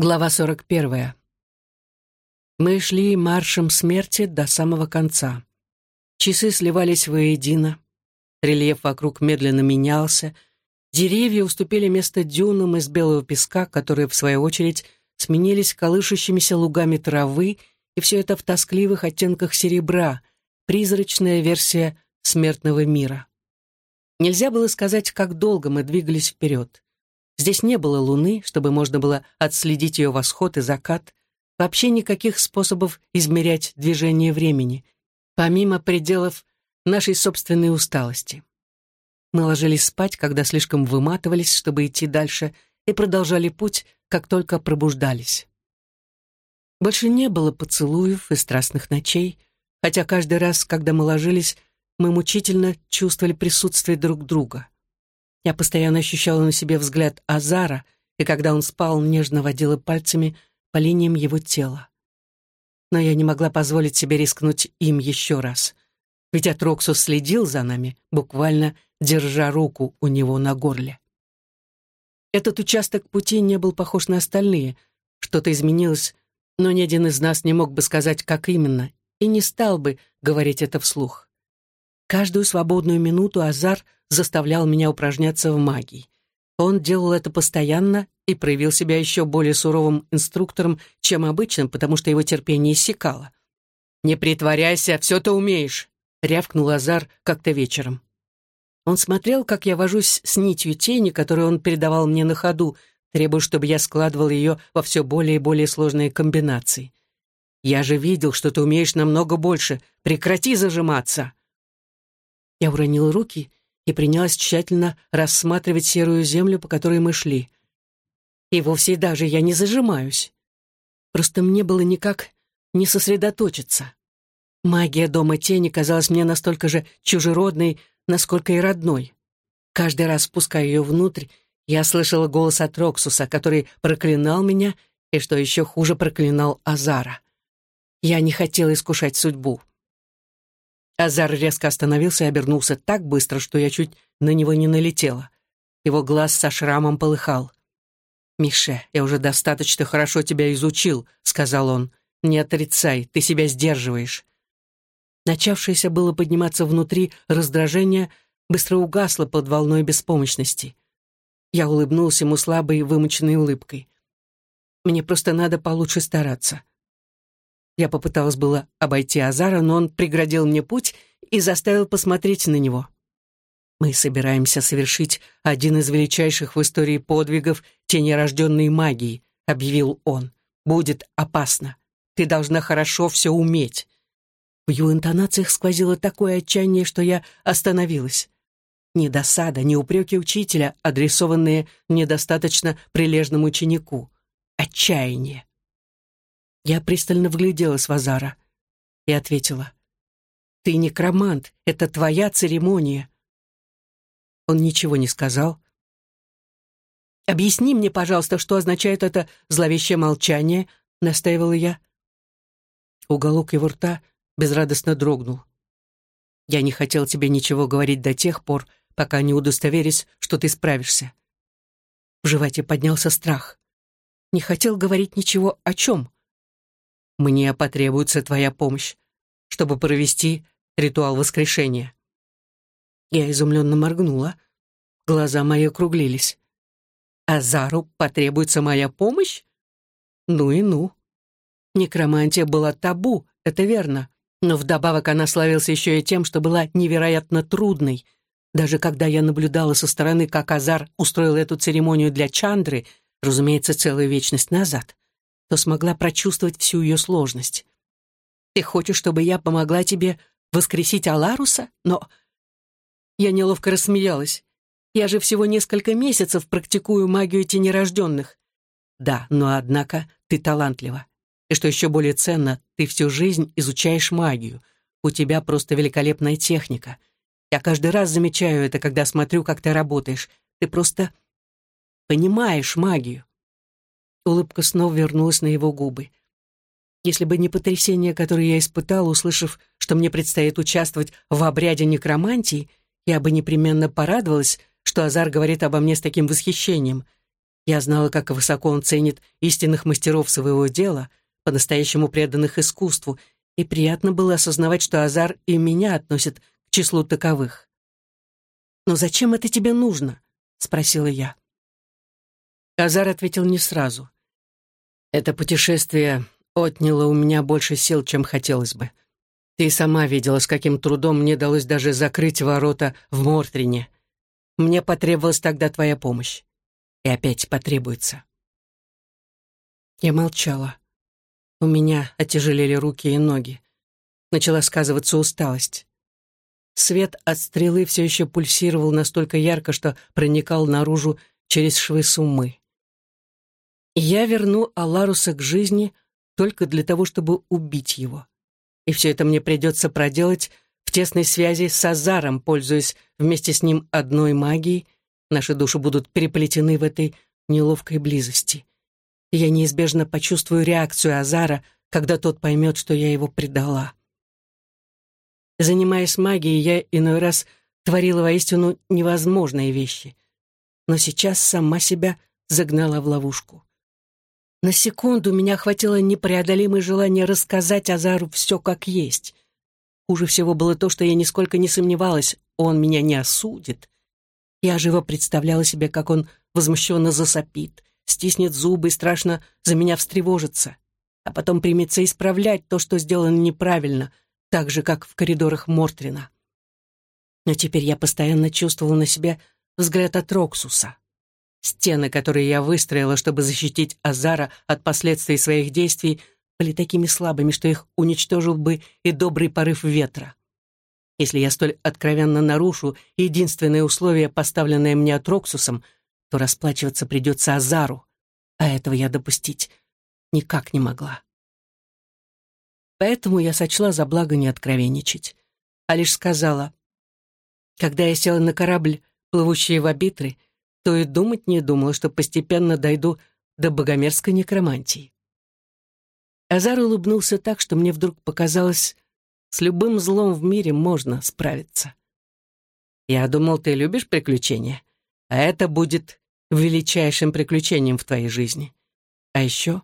Глава 41. Мы шли маршем смерти до самого конца. Часы сливались воедино. Рельеф вокруг медленно менялся. Деревья уступили место дюнам из белого песка, которые, в свою очередь, сменились колышущимися лугами травы, и все это в тоскливых оттенках серебра, призрачная версия смертного мира. Нельзя было сказать, как долго мы двигались вперед. Здесь не было луны, чтобы можно было отследить ее восход и закат, вообще никаких способов измерять движение времени, помимо пределов нашей собственной усталости. Мы ложились спать, когда слишком выматывались, чтобы идти дальше, и продолжали путь, как только пробуждались. Больше не было поцелуев и страстных ночей, хотя каждый раз, когда мы ложились, мы мучительно чувствовали присутствие друг друга. Я постоянно ощущала на себе взгляд Азара, и когда он спал, нежно водила пальцами по линиям его тела. Но я не могла позволить себе рискнуть им еще раз. Ведь Атроксус следил за нами, буквально держа руку у него на горле. Этот участок пути не был похож на остальные. Что-то изменилось, но ни один из нас не мог бы сказать, как именно, и не стал бы говорить это вслух. Каждую свободную минуту Азар — заставлял меня упражняться в магии. Он делал это постоянно и проявил себя еще более суровым инструктором, чем обычно, потому что его терпение иссякало. «Не притворяйся, все ты умеешь», — рявкнул Азар как-то вечером. Он смотрел, как я вожусь с нитью тени, которую он передавал мне на ходу, требуя, чтобы я складывал ее во все более и более сложные комбинации. «Я же видел, что ты умеешь намного больше. Прекрати зажиматься!» Я уронил руки и принялась тщательно рассматривать серую землю, по которой мы шли. И вовсе даже я не зажимаюсь. Просто мне было никак не сосредоточиться. Магия Дома Тени казалась мне настолько же чужеродной, насколько и родной. Каждый раз, спуская ее внутрь, я слышала голос от Роксуса, который проклинал меня и, что еще хуже, проклинал Азара. Я не хотела искушать судьбу. Азар резко остановился и обернулся так быстро, что я чуть на него не налетела. Его глаз со шрамом полыхал. «Мише, я уже достаточно хорошо тебя изучил», — сказал он. «Не отрицай, ты себя сдерживаешь». Начавшееся было подниматься внутри раздражение быстро угасло под волной беспомощности. Я улыбнулся ему слабой, вымученной улыбкой. «Мне просто надо получше стараться. Я попыталась было обойти Азара, но он преградил мне путь и заставил посмотреть на него. «Мы собираемся совершить один из величайших в истории подвигов тенерожденной магии», — объявил он. «Будет опасно. Ты должна хорошо все уметь». В его интонациях сквозило такое отчаяние, что я остановилась. Ни досада, ни упреки учителя, адресованные недостаточно прилежному ученику. Отчаяние. Я пристально вгляделась в Азара и ответила. «Ты некромант, это твоя церемония». Он ничего не сказал. «Объясни мне, пожалуйста, что означает это зловещее молчание», — настаивала я. Уголок его рта безрадостно дрогнул. «Я не хотел тебе ничего говорить до тех пор, пока не удостоверюсь, что ты справишься». В животе поднялся страх. Не хотел говорить ничего о чем. Мне потребуется твоя помощь, чтобы провести ритуал воскрешения». Я изумленно моргнула. Глаза мои округлились. «Азару потребуется моя помощь? Ну и ну». Некромантия была табу, это верно, но вдобавок она славилась еще и тем, что была невероятно трудной. Даже когда я наблюдала со стороны, как Азар устроил эту церемонию для Чандры, разумеется, целую вечность назад, то смогла прочувствовать всю ее сложность. «Ты хочешь, чтобы я помогла тебе воскресить Аларуса? Но...» Я неловко рассмеялась. «Я же всего несколько месяцев практикую магию тенерожденных». «Да, но однако ты талантлива. И что еще более ценно, ты всю жизнь изучаешь магию. У тебя просто великолепная техника. Я каждый раз замечаю это, когда смотрю, как ты работаешь. Ты просто понимаешь магию. Улыбка снова вернулась на его губы. Если бы не потрясение, которое я испытал, услышав, что мне предстоит участвовать в обряде некромантии, я бы непременно порадовалась, что Азар говорит обо мне с таким восхищением. Я знала, как высоко он ценит истинных мастеров своего дела, по-настоящему преданных искусству, и приятно было осознавать, что Азар и меня относит к числу таковых. «Но зачем это тебе нужно?» — спросила я. Азар ответил не сразу. «Это путешествие отняло у меня больше сил, чем хотелось бы. Ты сама видела, с каким трудом мне удалось даже закрыть ворота в Мортрине. Мне потребовалась тогда твоя помощь. И опять потребуется». Я молчала. У меня отяжелели руки и ноги. Начала сказываться усталость. Свет от стрелы все еще пульсировал настолько ярко, что проникал наружу через швы суммы. Я верну Аларуса к жизни только для того, чтобы убить его. И все это мне придется проделать в тесной связи с Азаром, пользуясь вместе с ним одной магией. Наши души будут переплетены в этой неловкой близости я неизбежно почувствую реакцию Азара, когда тот поймет, что я его предала. Занимаясь магией, я иной раз творила воистину невозможные вещи, но сейчас сама себя загнала в ловушку. На секунду меня охватило непреодолимое желание рассказать Азару все как есть. Хуже всего было то, что я нисколько не сомневалась, он меня не осудит. Я живо представляла себе, как он возмущенно засопит, стиснет зубы и страшно за меня встревожится, а потом примется исправлять то, что сделано неправильно, так же, как в коридорах Мортрина. Но теперь я постоянно чувствовала на себе взгляд от Роксуса. Стены, которые я выстроила, чтобы защитить Азара от последствий своих действий, были такими слабыми, что их уничтожил бы и добрый порыв ветра. Если я столь откровенно нарушу единственное условие, поставленное мне от Роксусом — то расплачиваться придется Азару, а этого я допустить никак не могла. Поэтому я сочла за благо не откровенничать, а лишь сказала, когда я села на корабль, плывущий в Абитры, то и думать не думала, что постепенно дойду до богомерзкой некромантии. Азар улыбнулся так, что мне вдруг показалось, с любым злом в мире можно справиться. «Я думал, ты любишь приключения, а это будет величайшим приключением в твоей жизни. А еще...»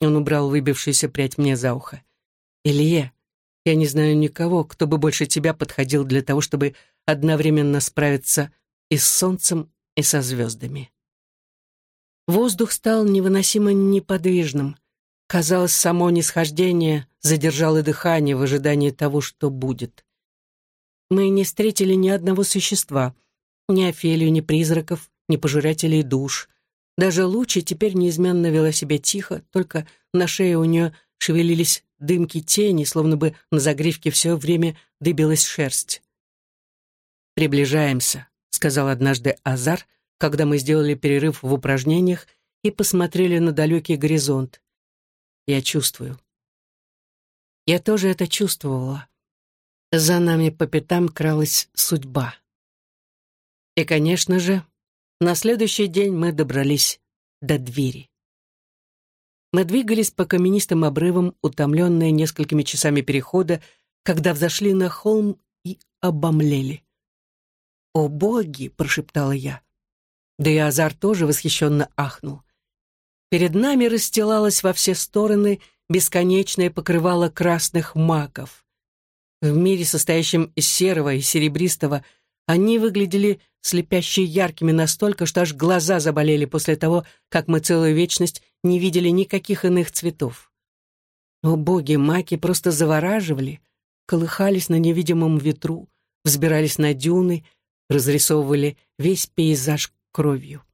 Он убрал выбившуюся прядь мне за ухо. «Илье, я не знаю никого, кто бы больше тебя подходил для того, чтобы одновременно справиться и с солнцем, и со звездами». Воздух стал невыносимо неподвижным. Казалось, само нисхождение задержало дыхание в ожидании того, что будет. Мы не встретили ни одного существа, ни Офелию, ни призраков, ни пожирателей душ. Даже Лучи теперь неизменно вела себя тихо, только на шее у нее шевелились дымки тени, словно бы на загривке все время дыбилась шерсть. «Приближаемся», — сказал однажды Азар, когда мы сделали перерыв в упражнениях и посмотрели на далекий горизонт. «Я чувствую». Я тоже это чувствовала. За нами по пятам кралась судьба. И, конечно же, на следующий день мы добрались до двери. Мы двигались по каменистым обрывам, утомленные несколькими часами перехода, когда взошли на холм и обомлели. «О боги!» — прошептала я. Да и Азар тоже восхищенно ахнул. Перед нами расстилалось во все стороны бесконечное покрывало красных маков. В мире, состоящем из серого и серебристого, они выглядели слепяще яркими настолько, что аж глаза заболели после того, как мы целую вечность не видели никаких иных цветов. О боги, маки просто завораживали, колыхались на невидимом ветру, взбирались на дюны, разрисовывали весь пейзаж кровью.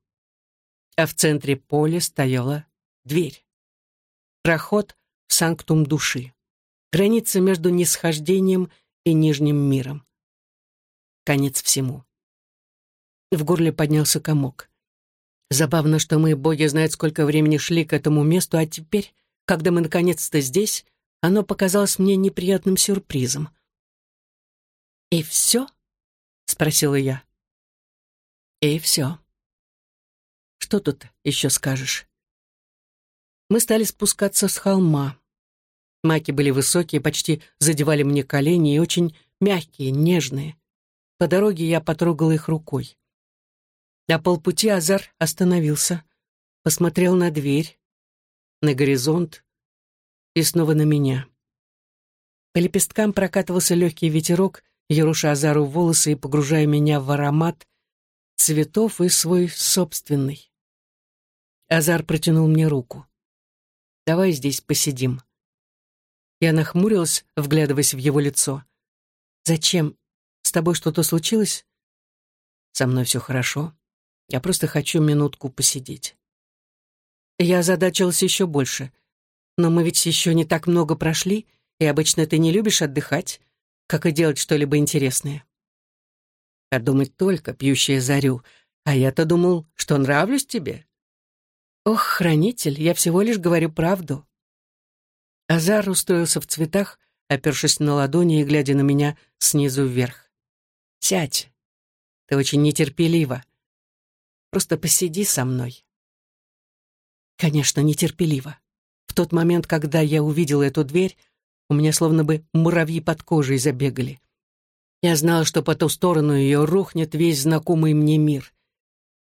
А в центре поля стояла дверь. Проход в санктум души. Граница между нисхождением и нижним миром конец всему. В горле поднялся комок. Забавно, что мы, боги знают, сколько времени шли к этому месту, а теперь, когда мы наконец-то здесь, оно показалось мне неприятным сюрпризом. «И все?» — спросила я. «И все. Что тут еще скажешь?» Мы стали спускаться с холма. Маки были высокие, почти задевали мне колени и очень мягкие, нежные. По дороге я потрогал их рукой. На полпути Азар остановился, посмотрел на дверь, на горизонт и снова на меня. По лепесткам прокатывался легкий ветерок, еруша Азару волосы и погружая меня в аромат цветов и свой собственный. Азар протянул мне руку. «Давай здесь посидим». Я нахмурилась, вглядываясь в его лицо. «Зачем? С тобой что-то случилось?» «Со мной все хорошо. Я просто хочу минутку посидеть». Я озадачилась еще больше. «Но мы ведь еще не так много прошли, и обычно ты не любишь отдыхать, как и делать что-либо интересное». «А думать только, пьющая зарю, а я-то думал, что нравлюсь тебе». «Ох, хранитель, я всего лишь говорю правду». Азар устроился в цветах, опершись на ладони и глядя на меня снизу вверх. «Сядь. Ты очень нетерпелива. Просто посиди со мной». Конечно, нетерпеливо. В тот момент, когда я увидела эту дверь, у меня словно бы муравьи под кожей забегали. Я знала, что по ту сторону ее рухнет весь знакомый мне мир.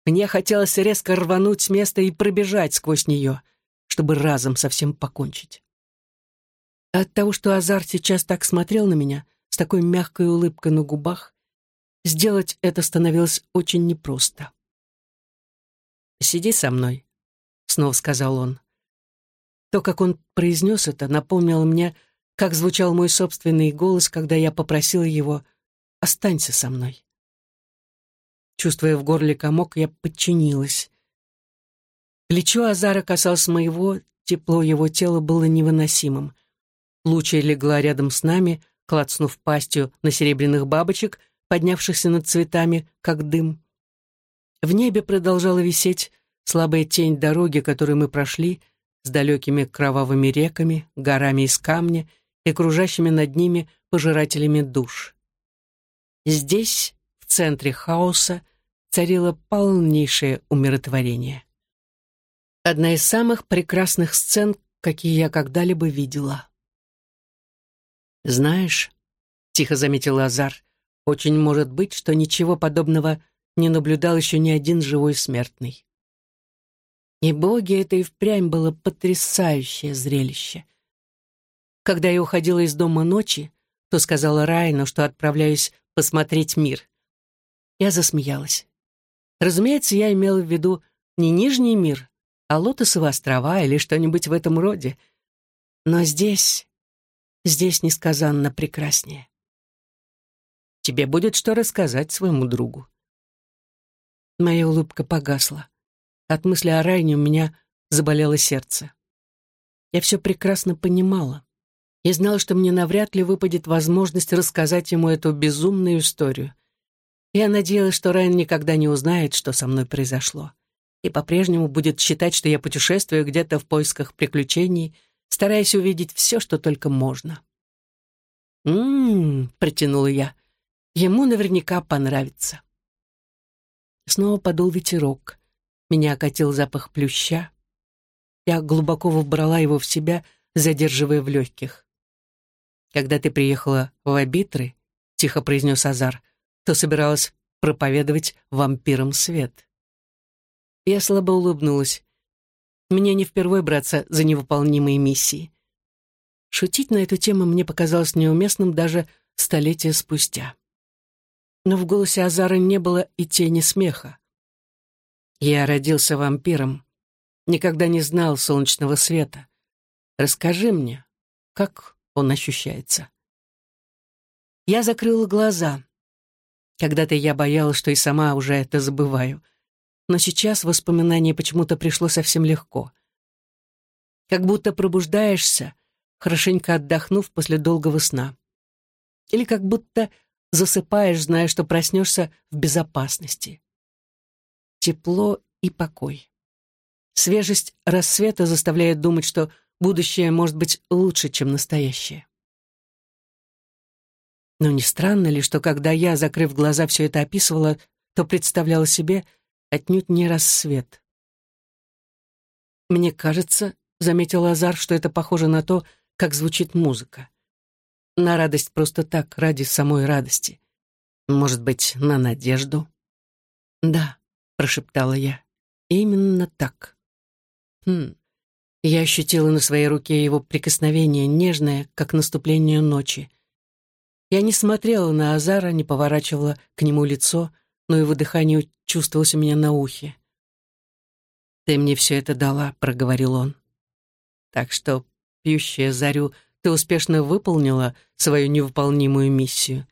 Мне хотелось резко рвануть с места и пробежать сквозь нее, чтобы разом совсем покончить. От того, что Азар сейчас так смотрел на меня, с такой мягкой улыбкой на губах, сделать это становилось очень непросто. «Сиди со мной», — снова сказал он. То, как он произнес это, напомнило мне, как звучал мой собственный голос, когда я попросила его «Останься со мной». Чувствуя в горле комок, я подчинилась. Плечо Азара касалось моего, тепло его тела было невыносимым. Луча легла рядом с нами, клацнув пастью на серебряных бабочек, поднявшихся над цветами, как дым. В небе продолжала висеть слабая тень дороги, которую мы прошли, с далекими кровавыми реками, горами из камня и кружащими над ними пожирателями душ. Здесь, в центре хаоса, царило полнейшее умиротворение. Одна из самых прекрасных сцен, какие я когда-либо видела. «Знаешь», — тихо заметил Азар, — «очень может быть, что ничего подобного не наблюдал еще ни один живой смертный». И боги, это и впрямь было потрясающее зрелище. Когда я уходила из дома ночи, то сказала Райну, что отправляюсь посмотреть мир. Я засмеялась. Разумеется, я имела в виду не Нижний мир, а Лотосовы острова или что-нибудь в этом роде. Но здесь, здесь несказанно прекраснее. Тебе будет что рассказать своему другу. Моя улыбка погасла. От мысли о Райне у меня заболело сердце. Я все прекрасно понимала и знала, что мне навряд ли выпадет возможность рассказать ему эту безумную историю. Я надеялась, что Райан никогда не узнает, что со мной произошло, и по-прежнему будет считать, что я путешествую где-то в поисках приключений, стараясь увидеть все, что только можно. «М-м-м», протянула я, — «ему наверняка понравится». Снова подул ветерок. Меня окатил запах плюща. Я глубоко вобрала его в себя, задерживая в легких. «Когда ты приехала в Абитры», — тихо произнес Азар, то собиралась проповедовать вампирам свет. Я слабо улыбнулась. Мне не впервой браться за невыполнимые миссии. Шутить на эту тему мне показалось неуместным даже столетия спустя. Но в голосе Азара не было и тени смеха. Я родился вампиром, никогда не знал солнечного света. Расскажи мне, как он ощущается. Я закрыла глаза. Когда-то я боялась, что и сама уже это забываю. Но сейчас воспоминание почему-то пришло совсем легко. Как будто пробуждаешься, хорошенько отдохнув после долгого сна. Или как будто засыпаешь, зная, что проснешься в безопасности тепло и покой. Свежесть рассвета заставляет думать, что будущее может быть лучше, чем настоящее. Но не странно ли, что когда я, закрыв глаза, все это описывала, то представляла себе отнюдь не рассвет. «Мне кажется», — заметил Азар, что это похоже на то, как звучит музыка. На радость просто так, ради самой радости. Может быть, на надежду? Да, — прошептала я. «Именно так». Хм. Я ощутила на своей руке его прикосновение, нежное, как наступление ночи. Я не смотрела на Азара, не поворачивала к нему лицо, но его дыхание чувствовалось у меня на ухе. «Ты мне все это дала», — проговорил он. «Так что, пьющая зарю, ты успешно выполнила свою невыполнимую миссию.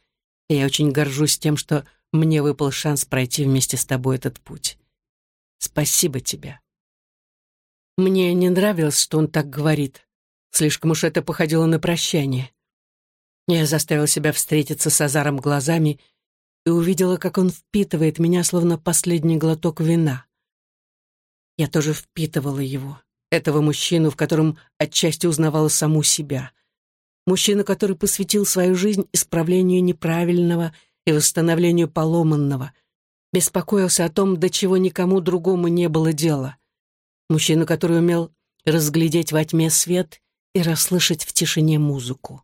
И я очень горжусь тем, что мне выпал шанс пройти вместе с тобой этот путь. Спасибо тебе». Мне не нравилось, что он так говорит. Слишком уж это походило на прощание. Я заставила себя встретиться с Азаром глазами и увидела, как он впитывает меня, словно последний глоток вина. Я тоже впитывала его, этого мужчину, в котором отчасти узнавала саму себя. Мужчину, который посвятил свою жизнь исправлению неправильного и восстановлению поломанного, беспокоился о том, до чего никому другому не было дела. Мужчину, который умел разглядеть во тьме свет и расслышать в тишине музыку.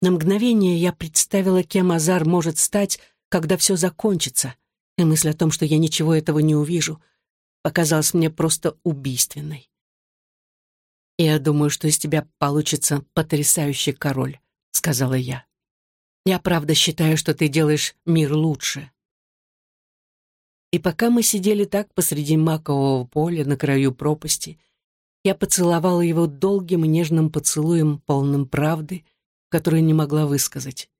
На мгновение я представила, кем Азар может стать, когда все закончится, и мысль о том, что я ничего этого не увижу — показалась мне просто убийственной. «Я думаю, что из тебя получится потрясающий король», — сказала я. «Я правда считаю, что ты делаешь мир лучше». И пока мы сидели так посреди макового поля на краю пропасти, я поцеловала его долгим и нежным поцелуем, полным правды, которую не могла высказать.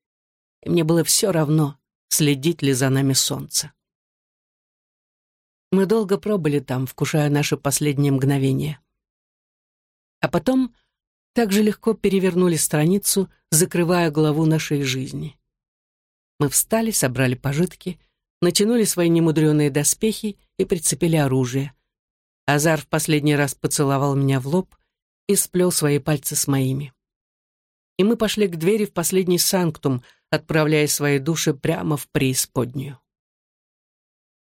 И мне было все равно, следит ли за нами солнце. Мы долго пробыли там, вкушая наши последние мгновения. А потом так же легко перевернули страницу, закрывая главу нашей жизни. Мы встали, собрали пожитки, натянули свои немудреные доспехи и прицепили оружие. Азар в последний раз поцеловал меня в лоб и сплел свои пальцы с моими. И мы пошли к двери в последний санктум, отправляя свои души прямо в преисподнюю.